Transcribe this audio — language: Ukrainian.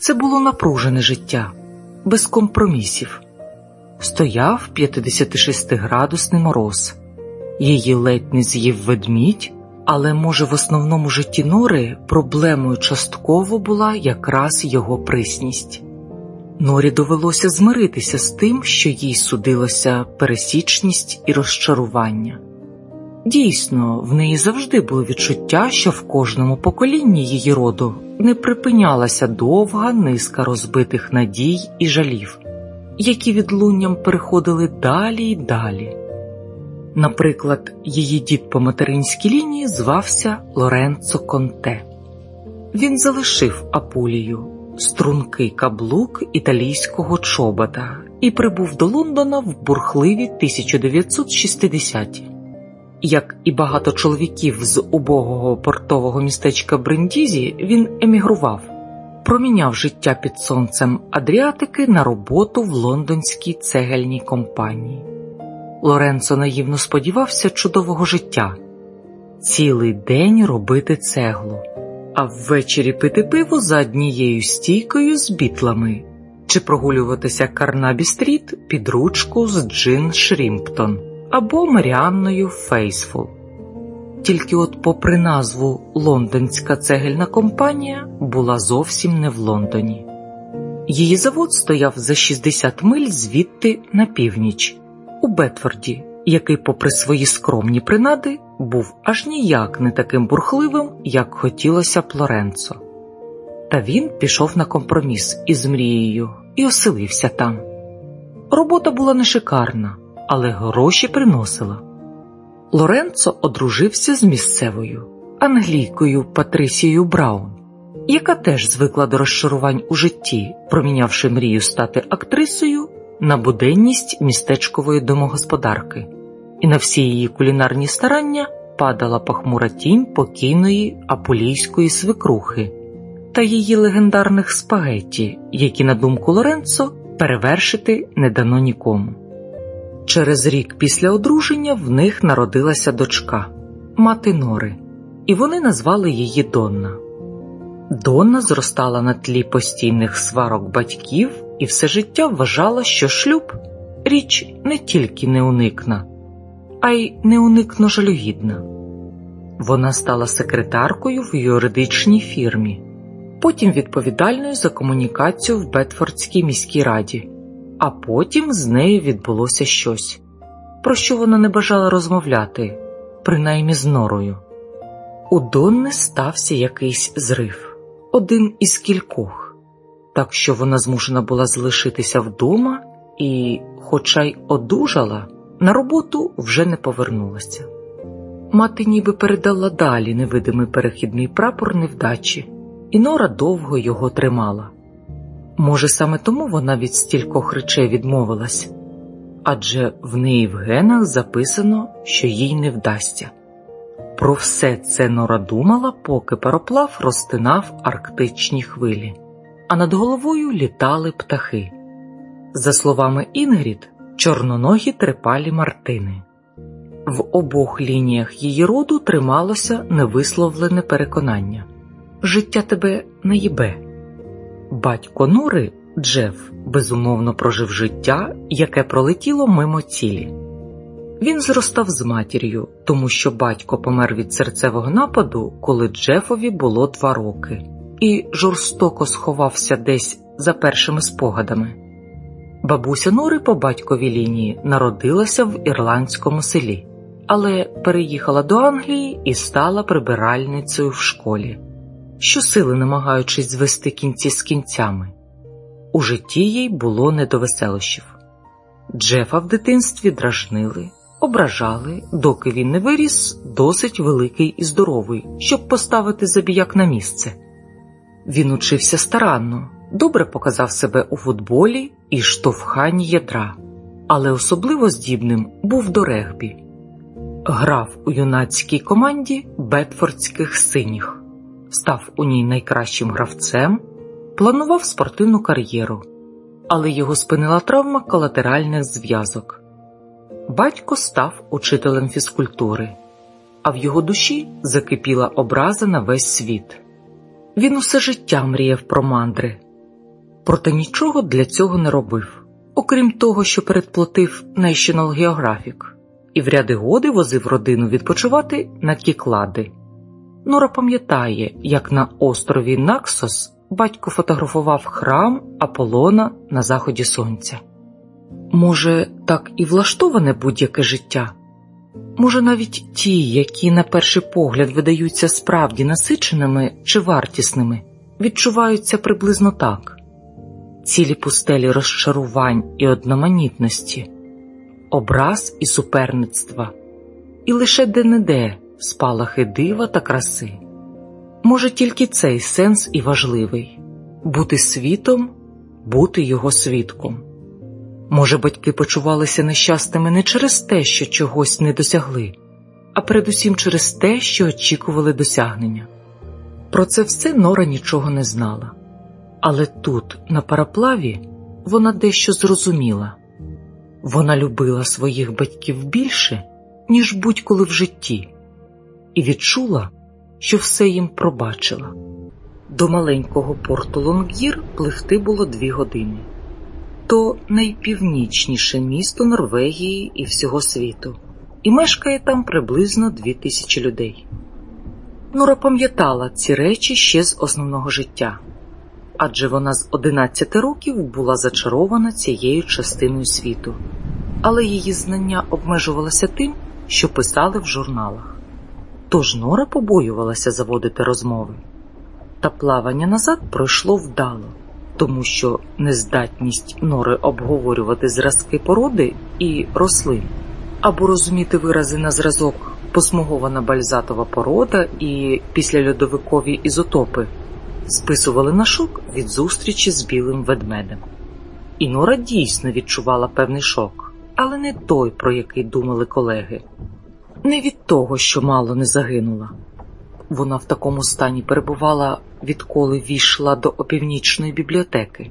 Це було напружене життя, без компромісів. Стояв 56-градусний мороз, її ледь не з'їв ведмідь, але, може, в основному житті Нори проблемою частково була якраз його присність. Норі довелося змиритися з тим, що їй судилося пересічність і розчарування. Дійсно, в неї завжди було відчуття, що в кожному поколінні її роду не припинялася довга низка розбитих надій і жалів, які відлунням переходили далі й далі. Наприклад, її дід по материнській лінії звався Лоренцо Конте. Він залишив Апулію, стрункий каблук італійського чобота, і прибув до Лондона в бурхливі 1960-ті. Як і багато чоловіків з убогого портового містечка Брендізі, він емігрував, проміняв життя під сонцем Адріатики на роботу в лондонській цегельній компанії. Лоренцо наївно сподівався чудового життя. Цілий день робити цеглу, а ввечері пити пиво за однією стійкою з бітлами. Чи прогулюватися Карнабі Стріт під ручку з Джин Шрімптон або Маріанною Фейсфул. Тільки от, попри назву Лондонська цегельна компанія була зовсім не в Лондоні. Її завод стояв за 60 миль звідти на північ, у Бетфорді, який, попри свої скромні принади, був аж ніяк не таким бурхливим, як хотілося б Лоренцо. Та він пішов на компроміс із мрією і оселився там. Робота була не шикарна але гроші приносила. Лоренцо одружився з місцевою англійкою Патрисією Браун, яка теж звикла до розчарувань у житті, промінявши мрію стати актрисою на буденність містечкової домогосподарки, і на всі її кулінарні старання падала похмура тінь покійної апулійської свекрухи та її легендарних спагетті, які, на думку Лоренцо, перевершити не дано нікому. Через рік після одруження в них народилася дочка, мати Нори, і вони назвали її Донна. Донна зростала на тлі постійних сварок батьків і все життя вважала, що шлюб річ не тільки неуникна, а й неуникно жалюгідна. Вона стала секретаркою в юридичній фірмі, потім відповідальною за комунікацію в Бетфордській міській раді а потім з нею відбулося щось, про що вона не бажала розмовляти, принаймні з норою. У Донни стався якийсь зрив, один із кількох, так що вона змушена була залишитися вдома і, хоча й одужала, на роботу вже не повернулася. Мати ніби передала далі невидимий перехідний прапор невдачі, і Нора довго його тримала. Може, саме тому вона від стількох речей відмовилась, адже в неї в генах записано, що їй не вдасться. Про все це Нора думала, поки пароплав розтинав арктичні хвилі, а над головою літали птахи. За словами Інгрід, чорноногі трепалі Мартини. В обох лініях її роду трималося невисловлене переконання життя тебе не їбе. Батько Нори, Джеф, безумовно прожив життя, яке пролетіло мимо цілі. Він зростав з матір'ю, тому що батько помер від серцевого нападу, коли Джефові було два роки, і жорстоко сховався десь за першими спогадами. Бабуся Нори по батьковій лінії народилася в ірландському селі, але переїхала до Англії і стала прибиральницею в школі щосили намагаючись звести кінці з кінцями. У житті їй було не до веселощів. Джефа в дитинстві дражнили, ображали, доки він не виріс досить великий і здоровий, щоб поставити забіяк на місце. Він учився старанно, добре показав себе у футболі і штовханні ядра, але особливо здібним був до регбі. Грав у юнацькій команді Бетфордських синіх став у ній найкращим гравцем, планував спортивну кар'єру, але його спинила травма колатеральних зв'язок. Батько став учителем фізкультури, а в його душі закипіла образа на весь світ. Він усе життя мріяв про мандри, проте нічого для цього не робив, окрім того, що передплатив National Geographic і в ряди годи возив родину відпочивати на кіклади. Нора пам'ятає, як на острові Наксос батько фотографував храм Аполлона на заході сонця. Може, так і влаштоване будь-яке життя? Може, навіть ті, які на перший погляд видаються справді насиченими чи вартісними, відчуваються приблизно так: цілі пустелі розчарувань і одноманітності, образ і суперництва, і лише де-не-де спалахи дива та краси. Може, тільки цей сенс і важливий бути світом, бути його свідком. Може, батьки почувалися нещасними не через те, що чогось не досягли, а передусім через те, що очікували досягнення. Про це все Нора нічого не знала, але тут, на параплаві, вона дещо зрозуміла вона любила своїх батьків більше, ніж будь-коли в житті, і відчула, що все їм пробачила. До маленького порту Лонгір пливти було дві години то найпівнічніше місто Норвегії і всього світу, і мешкає там приблизно дві тисячі людей. Нора пам'ятала ці речі ще з основного життя, адже вона з 11 років була зачарована цією частиною світу, але її знання обмежувалося тим, що писали в журналах. Тож Нора побоювалася заводити розмови, та плавання назад пройшло вдало тому що нездатність нори обговорювати зразки породи і рослин або розуміти вирази на зразок посмугована бальзатова порода і післяльодовикові ізотопи списували на шок від зустрічі з білим ведмедем. І Нора дійсно відчувала певний шок, але не той, про який думали колеги, не від того, що мало не загинула. Вона в такому стані перебувала, відколи війшла до опівнічної бібліотеки,